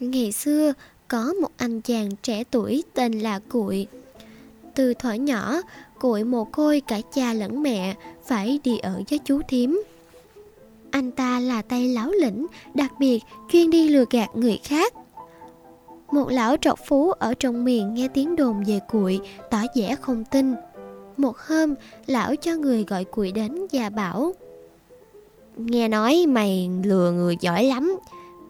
Ngày xưa, có một anh chàng trẻ tuổi tên là Cụi. Từ thuở nhỏ, Cụi mồ côi cả cha lẫn mẹ, phải đi ở với chú thím. Anh ta là tay láo lĩnh, đặc biệt chuyên đi lừa gạt người khác. Một lão trọc phú ở trong miền nghe tiếng đồn về Cụi, tỏ vẻ không tin. Một hôm, lão cho người gọi Cụi đến và bảo Nghe nói mày lừa người giỏi lắm,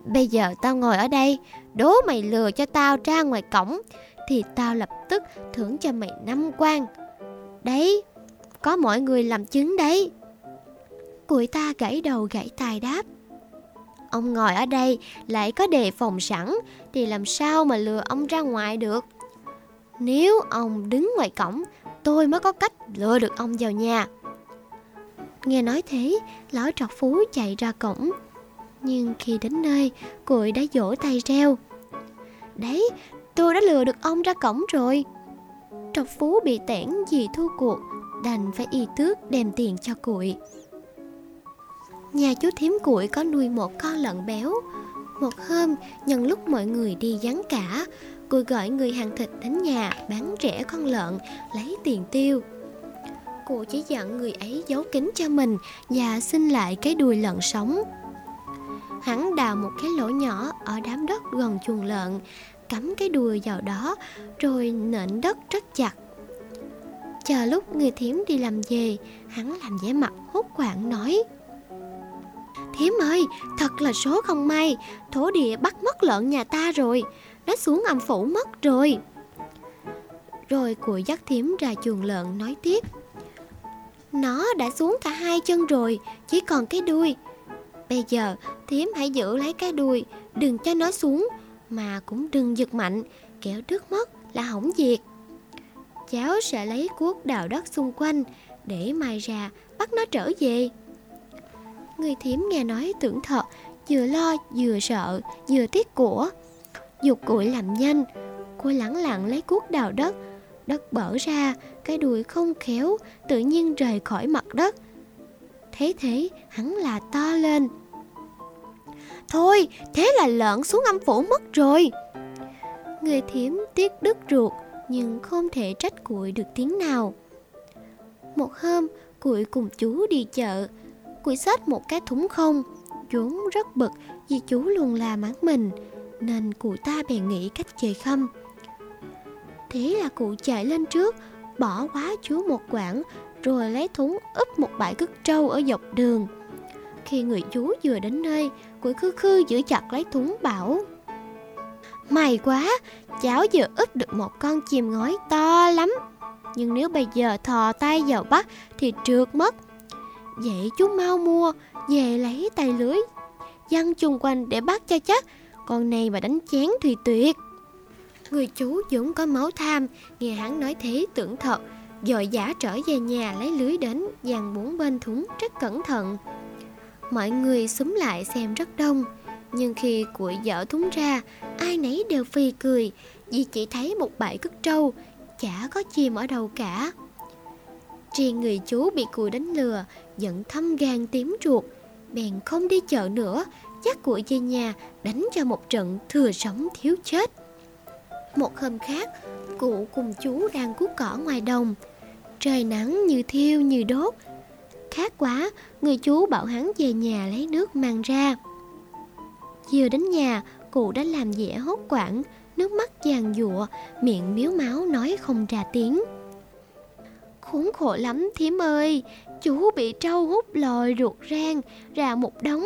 Bây giờ tao ngồi ở đây Đố mày lừa cho tao ra ngoài cổng Thì tao lập tức thưởng cho mày năm quan. Đấy Có mọi người làm chứng đấy. Cụi ta gãy đầu gãy tài đáp Ông ngồi ở đây lại có đề phòng sẵn Thì làm sao mà lừa ông ra ngoài được? Nếu ông đứng ngoài cổng Tôi mới có cách lừa được ông vào nhà Nghe nói thế Lão trọc phú chạy ra cổng nhưng khi đến nơi, cụi đã vỗ tay reo. Đấy, tôi đã lừa được ông ra cổng rồi. Trọc phú bị tẻn vì thua cuộc, đành phải y tước đem tiền cho cụi. Nhà chú thím cụi có nuôi một con lợn béo. Một hôm, nhân lúc mọi người đi vắng cả, cô gọi người hàng thịt đến nhà bán rẻ con lợn, lấy tiền tiêu. cô chỉ dặn người ấy giấu kín cho mình và xin lại cái đuôi lợn sống. Hắn đào một cái lỗ nhỏ ở đám đất gần chuồng lợn cắm cái đùi vào đó rồi nện đất rất chặt. Chờ lúc người thím đi làm về hắn làm vẻ mặt hốt hoảng nói thím ơi thật là số không may thổ địa bắt mất lợn nhà ta rồi nó xuống âm phủ mất rồi. Rồi cụi dắt thím ra chuồng lợn nói tiếp. Nó đã xuống cả hai chân rồi, chỉ còn cái đuôi. Bây giờ thím hãy giữ lấy cái đuôi, Đừng cho nó xuống, Mà cũng đừng giật mạnh, Kẻo trước mất là hỏng việc. Cháu sẽ lấy cuốc đào đất xung quanh Để mai ra bắt nó trở về. Người thím nghe nói tưởng thật Vừa lo vừa sợ, Vừa tiếc của. Dục củi làm nhanh, Cô lẳng lặng lấy cuốc đào đất. Đất bở ra, Cái đuôi không khéo, Tự nhiên rời khỏi mặt đất. Thế thế, hắn là to lên. Thôi, thế là lợn xuống âm phủ mất rồi. Người thiếm tiếc đứt ruột, Nhưng không thể trách cuội được tiếng nào. Một hôm, cuội cùng chú đi chợ. Cuội xách một cái thúng không chú rất bực vì chú luôn là mắng mình. Nên cụ ta bèn nghĩ cách chơi khăm Thế là cụ chạy lên trước Bỏ quá chú một quãng Rồi lấy thúng úp một bãi cứt trâu ở dọc đường. Khi người chú vừa đến nơi Quỷ khư khư giữ chặt lấy thúng bảo May quá, cháu vừa úp được một con chim ngói to lắm. Nhưng nếu bây giờ thò tay vào bắt thì trượt mất. Vậy chú mau mua, về lấy tay lưới Dăng chung quanh để bắt cho chắc. Con này mà đánh chén thì tuyệt. Người chú dũng có máu tham, Nghe hắn nói thế tưởng thật, Dội giả trở về nhà lấy lưới đến Dàn bốn bên thúng rất cẩn thận. Mọi người xúm lại xem rất đông, Nhưng khi củi dở thúng ra, Ai nấy đều phì cười, Vì chỉ thấy một bãi cất trâu, Chả có chim ở đâu cả. Riêng người chú bị củi đánh lừa, Giận thâm gan tím ruột, Bèn không đi chợ nữa Dắt của về nhà Đánh cho một trận thừa sống thiếu chết Một hôm khác Cụ cùng chú đang cuốc cỏ ngoài đồng Trời nắng như thiêu như đốt Khát quá, người chú bảo hắn về nhà lấy nước mang ra. Vừa đến nhà, cụ đã làm dẻ hốt quảng, nước mắt giàn giụa, miệng miếu máu nói không ra tiếng. Khốn khổ lắm thím ơi, chú bị trâu hút lòi ruột rang ra một đống.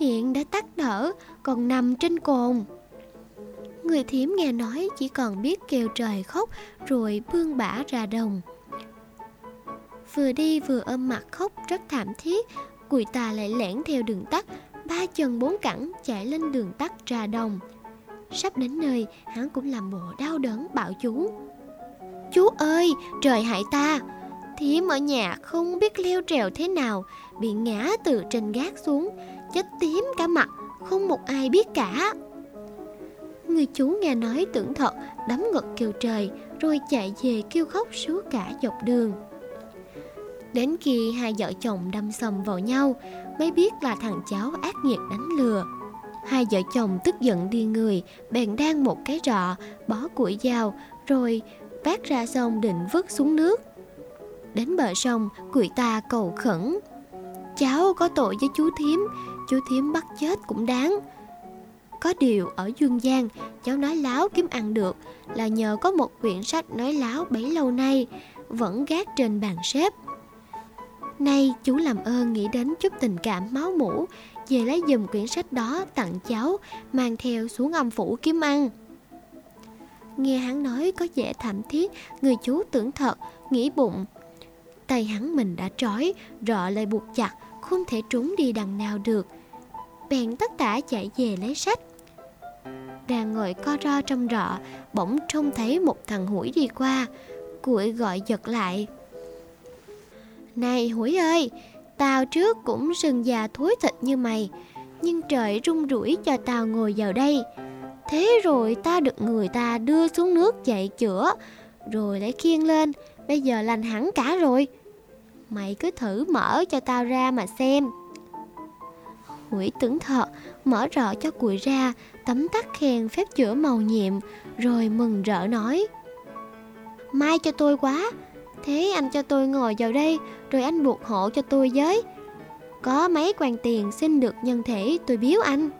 Hiện đã tắt thở, còn nằm trên cồn. Người thím nghe nói chỉ còn biết kêu trời khóc rồi bươn bả ra đồng. Vừa đi vừa ôm mặt khóc rất thảm thiết Cùi tà lại lẻn theo đường tắt Ba chân bốn cẳng chạy lên đường tắt ra đồng Sắp đến nơi Hắn cũng làm bộ đau đớn bảo chú Chú ơi trời hại ta Thiếm ở nhà không biết leo trèo thế nào Bị ngã từ trên gác xuống Chết tím cả mặt, Không một ai biết cả. Người chú nghe nói tưởng thật, Đấm ngực kêu trời, Rồi chạy về kêu khóc suốt cả dọc đường. Đến khi hai vợ chồng đâm sầm vào nhau, Mới biết là thằng cháu ác nghiệt đánh lừa. Hai vợ chồng tức giận đi người, Bèn đang một cái rọ, Bó củi dao Rồi vác ra sông định vứt xuống nước. Đến bờ sông, Củi ta cầu khẩn. Cháu có tội với chú thím Chú thím bắt chết cũng đáng. Có điều ở Dương Giang, Cháu nói láo kiếm ăn được Là nhờ có một quyển sách nói láo bấy lâu nay, Vẫn gác trên bàn xếp. Nay chú làm ơn nghĩ đến chút tình cảm máu mủ, Về lấy giùm quyển sách đó tặng cháu, Mang theo xuống âm phủ kiếm ăn. Nghe hắn nói có vẻ thảm thiết, Người chú tưởng thật, Nghĩ bụng. Tay hắn mình đã trói, Rọ lại buộc chặt không thể trốn đi đằng nào được Bèn tất cả chạy về lấy sách Đang ngồi co ro trong rọ Bỗng trông thấy một thằng hủi đi qua Cuội gọi giật lại này hủi ơi, tao trước cũng sừng già thối thịt như mày, nhưng trời rung rủi cho tao ngồi vào đây. Thế rồi ta được người ta đưa xuống nước chạy chữa, rồi lại khiêng lên, bây giờ lành hẳn cả rồi. Mày cứ thử mở cho tao ra mà xem. Hủy tưởng thật mở rọ cho cùi ra, tấm tắc khen phép chữa màu nhiệm, rồi mừng rỡ nói. Mai cho tôi quá, Thế anh cho tôi ngồi vào đây Rồi anh buộc hộ cho tôi với Có mấy quan tiền xin được nhân thể tôi biếu anh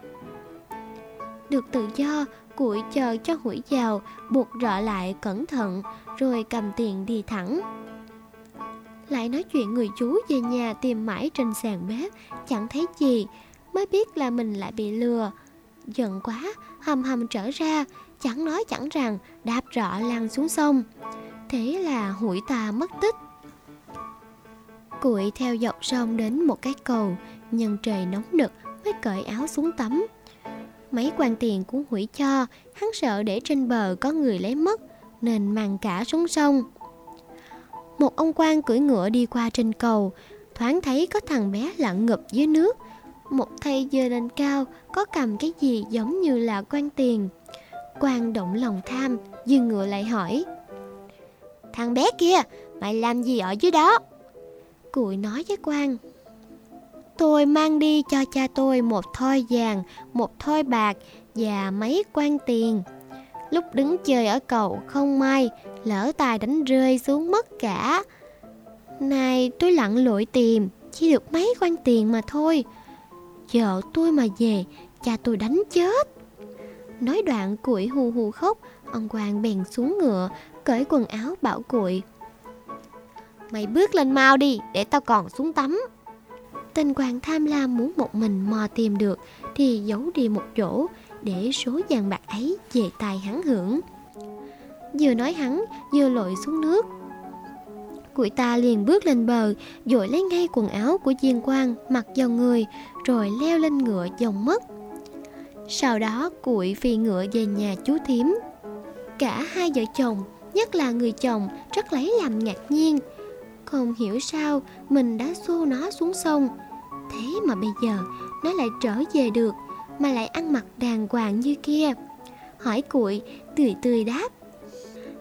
Được tự do Cụi chờ cho hủi vào Buộc rọ lại cẩn thận Rồi cầm tiền đi thẳng lại nói chuyện người chú về nhà tìm mãi trên sàn bếp. Chẳng thấy gì, Mới biết là mình lại bị lừa. Giận quá, hầm hầm trở ra, Chẳng nói chẳng rằng, đạp rọ lăn xuống sông. Thế là hủi tà mất tích. Cuội theo dọc sông đến một cái cầu Nhân trời nóng nực mới cởi áo xuống tắm. Mấy quan tiền cũng hủy cho, Hắn sợ để trên bờ có người lấy mất, Nên mang cả xuống sông. Một ông quan cưỡi ngựa đi qua trên cầu Thoáng thấy có thằng bé lặn ngập dưới nước Một thầy dơ lên cao Có cầm cái gì giống như là quan tiền quan động lòng tham Dừng ngựa lại hỏi Thằng bé kia, mày làm gì ở dưới đó? Cụi nói với quan Tôi mang đi cho cha tôi một thoi vàng, một thoi bạc và mấy quan tiền. Lúc đứng chơi ở cầu không may, lỡ tài đánh rơi xuống mất cả. Này tôi lặn lội tìm, chỉ được mấy quan tiền mà thôi. Chờ tôi mà về, cha tôi đánh chết. Nói đoạn củi hù hù khóc, ông quan bèn xuống ngựa, cởi quần áo bảo cuội Mày bước lên mau đi để tao còn xuống tắm Tên quan tham lam muốn một mình mò tìm được Thì giấu đi một chỗ Để số vàng bạc ấy về tài hắn hưởng Vừa nói hắn vừa lội xuống nước. Cụi ta liền bước lên bờ Dội lấy ngay quần áo của diên Quang Mặc vào người Rồi leo lên ngựa dòng mất. Sau đó cụi phi ngựa về nhà chú thím. Cả hai vợ chồng Nhất là người chồng rất lấy làm ngạc nhiên. Không hiểu sao mình đã xô nó xuống sông. Thế mà bây giờ nó lại trở về được Mà lại ăn mặc đàng hoàng như kia. Hỏi cụi, tươi tươi đáp.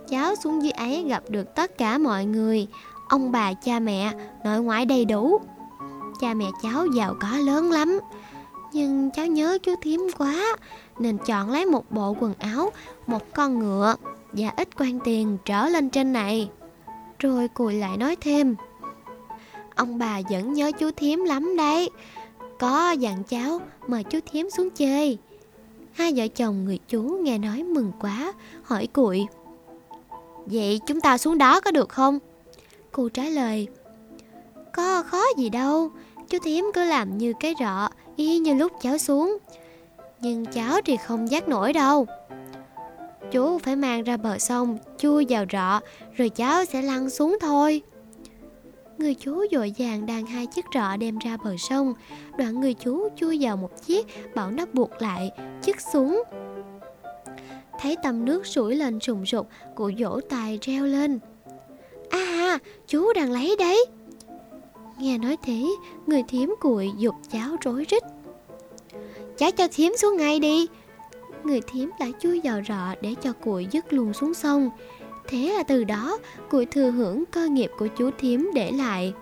Cháu xuống dưới ấy gặp được tất cả mọi người. Ông bà, cha mẹ, nội ngoại đầy đủ. Cha mẹ cháu giàu có lớn lắm. Nhưng cháu nhớ chú thím quá, Nên chọn lấy một bộ quần áo, Một con ngựa và ít quan tiền trở lên trên này. Rồi cùi lại nói thêm. Ông bà vẫn nhớ chú thím lắm đấy. Có dặn cháu mời chú thím xuống chơi. Hai vợ chồng người chú nghe nói mừng quá, Hỏi cụi. Vậy chúng ta xuống đó có được không? Cô trả lời, Có, khó gì đâu. Chú thím cứ làm như cái rọ, Y như lúc cháu xuống. Nhưng cháu thì không dắt nổi đâu. Chú phải mang ra bờ sông, Chui vào rọ, Rồi cháu sẽ lăn xuống thôi. Người chú dội vàng đàn hai chiếc rọ đem ra bờ sông. Đoạn người chú chui vào một chiếc, Bảo nó buộc lại Chiếc xuống. Thấy tầm nước sủi lên sùng sục Cụ vỗ tài reo lên À chú đang lấy đấy Nghe nói thế Người thiếm cùi dục cháu rối rít Cháu cho thiếm xuống ngay đi người thím đã chui vào rọ để cho cuội dứt luôn xuống sông. Thế là từ đó, cuội thừa hưởng cơ nghiệp của chú thím để lại.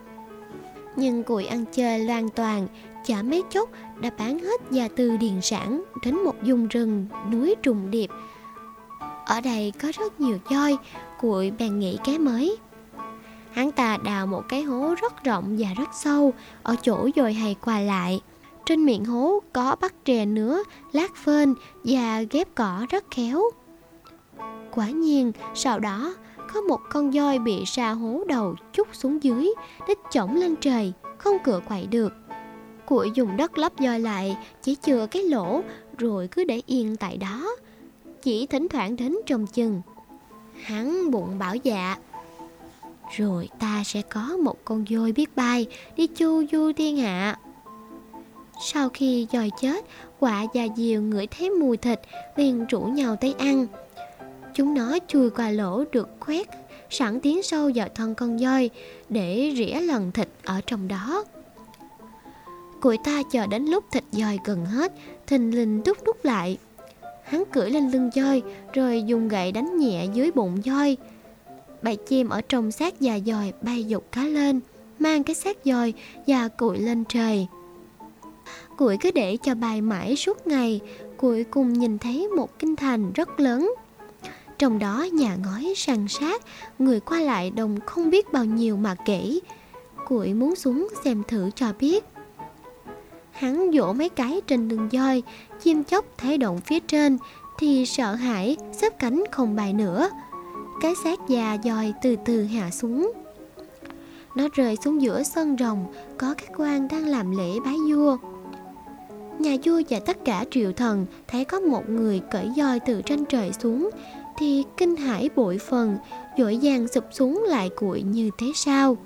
Nhưng cụi ăn chơi loan toàn, chả mấy chốc đã bán hết gia tư điền sản đến một vùng rừng núi trùng điệp. Ở đây có rất nhiều voi, cuội bèn nghĩ cái mới. Hắn ta đào một cái hố rất rộng và rất sâu, ở chỗ dồi hay qua lại. Trên miệng hố có bắt trè nứa, lát phên và ghép cỏ rất khéo. Quả nhiên, sau đó có một con voi bị sa hố đầu chút xuống dưới, đích chổng lên trời, không cửa quậy được. Cuội dùng đất lấp voi lại, chỉ chừa cái lỗ, rồi cứ để yên tại đó. Chỉ thỉnh thoảng đến trông chừng. Hắn bụng bảo dạ. Rồi ta sẽ có một con voi biết bay, đi chu du thiên hạ. Sau khi dòi chết, quạ và diều ngửi thấy mùi thịt, liền rủ nhau tới ăn. Chúng nó chui qua lỗ được khoét, sẵn tiến sâu vào thân con voi để rỉa lần thịt ở trong đó. Cụi ta chờ đến lúc thịt dòi gần hết, thình lình đúc đúc lại. Hắn cưỡi lên lưng voi, rồi dùng gậy đánh nhẹ dưới bụng voi. Bầy chim ở trong xác già dòi bay dục cá lên, mang cái xác dòi và cụi lên trời. Cụi cứ để cho bài mãi suốt ngày, cuối cùng nhìn thấy một kinh thành rất lớn. Trong đó nhà ngói sàn sát, người qua lại đồng không biết bao nhiêu mà kỹ. Cụi muốn xuống xem thử cho biết. Hắn vỗ mấy cái trên đường voi, chim chóc thấy động phía trên, thì sợ hãi, xếp cánh không bài nữa. Cái xác già dòi từ từ hạ xuống. Nó rơi xuống giữa sân rồng, có các quan đang làm lễ bái vua. Nhà vua và tất cả triệu thần thấy có một người cởi roi từ trên trời xuống thì kinh hãi bội phần, dội vàng sụp xuống lại cuội như thế sao?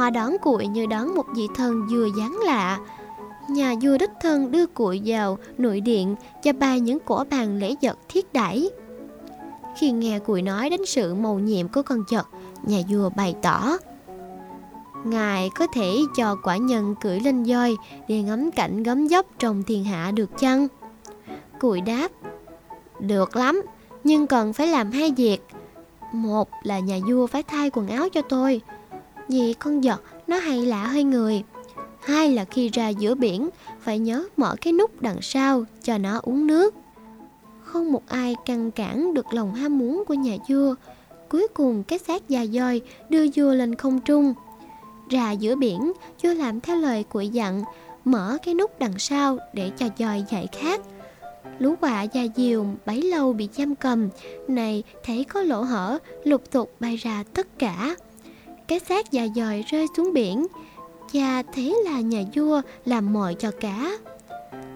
Họ đón cuội như đón một vị thần vừa dáng lạ. Nhà vua đích thân đưa cuội vào nội điện và bày những cổ bàn lễ vật thiết đãi. Khi nghe cuội nói đến sự mầu nhiệm của con vật, nhà vua bày tỏ Ngài có thể cho quả nhân cưỡi lên voi để ngắm cảnh gấm dốc trong thiên hạ được chăng? Cụi đáp Được lắm, nhưng cần phải làm hai việc Một là nhà vua phải thay quần áo cho tôi vì con vật nó hay lạ hơi người. Hai là khi ra giữa biển, Phải nhớ mở cái nút đằng sau cho nó uống nước. Không một ai căng cản được lòng ham muốn của nhà vua. Cuối cùng cái xác già doi đưa vua lên không trung. Ra giữa biển, vua làm theo lời của dặn, mở cái nút đằng sau để cho dòi dạy khác lũ quạ và diều bấy lâu bị giam cầm, này thấy có lỗ hở, lục tục bay ra tất cả cái xác già dòi rơi xuống biển. Và thế là nhà vua, làm mọi cho cá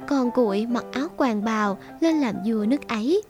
còn cuội mặc áo quàng bào lên làm vua nước ấy.